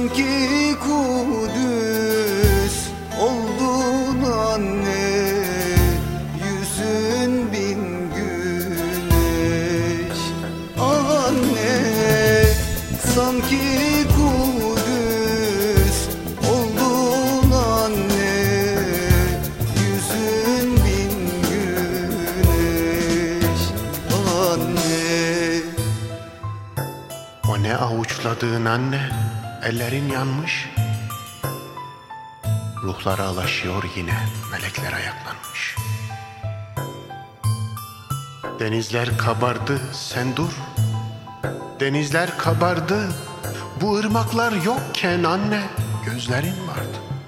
Sanki Kudüs oldun anne Yüzün bin güneş. Anne sanki Kudüs oldun anne Yüzün bin güneş. Anne. O ne avuçladığın anne Ellerin yanmış. Ruhlara alaşıyor yine. Melekler ayaklanmış. Denizler kabardı sen dur. Denizler kabardı. Bu ırmaklar yokken anne Gözlerin vardı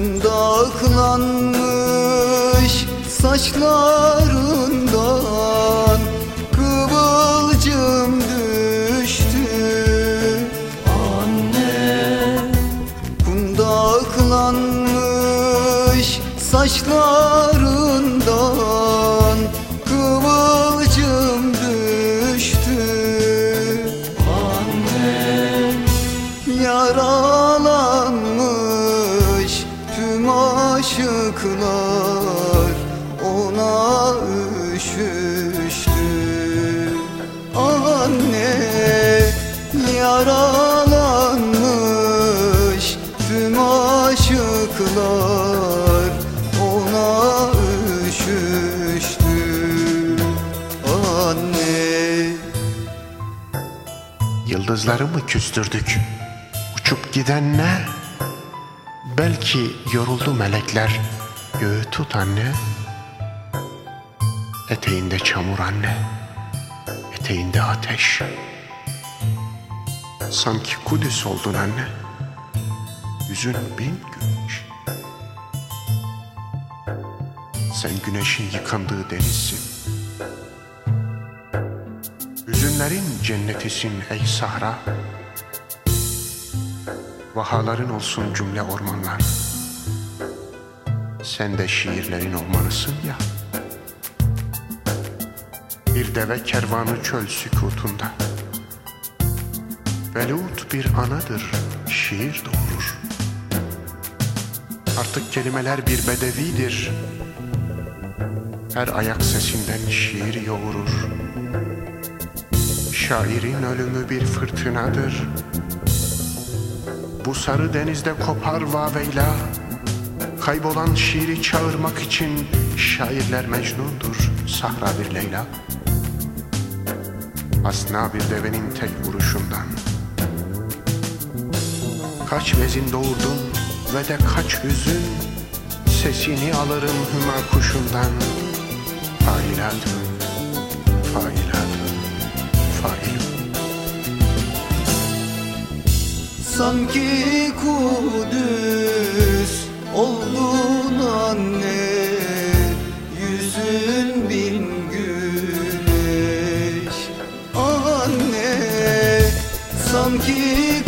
Kundaklanmış saçlarından Kıvılcım düştü. Anne. Kundaklanmış saçlarından Kıvılcım düştü. Anne. Yaralanmış aşıklar ona üşüştü Anne yaralanmış tüm aşıklar ona üşüştü Anne Yıldızları mı küstürdük? Uçup giden ne? Belki yoruldu melekler. Göğü tut anne. Eteğinde çamur anne. Eteğinde ateş. Sanki Kudüs oldun anne. Yüzün bin güneş. Sen güneşin yıkandığı denizsin. Hüzünlerin cennetisin ey Sahra Vahaların olsun cümle ormanlar. Sen de şiirlerin ormanısın ya. Bir deve kervanı çöl sükutunda. Velut bir anadır şiir doğurur. Artık kelimeler bir bedevidir. Her ayak sesinden şiir yoğurur. Şairin ölümü bir fırtınadır Bu sarı denizde kopar vaveyla. Kaybolan şiiri çağırmak için Şairler Mecnun'dur Sahra bir Leyla. Asna bir devenin tek vuruşundan. Kaç vezin doğurdun ve de kaç hüzün Sesini alırım hüma kuşundan. Failatun, failatun, failun Sanki Kudüs oldun anne Yüzün bin güneş. Anne Sanki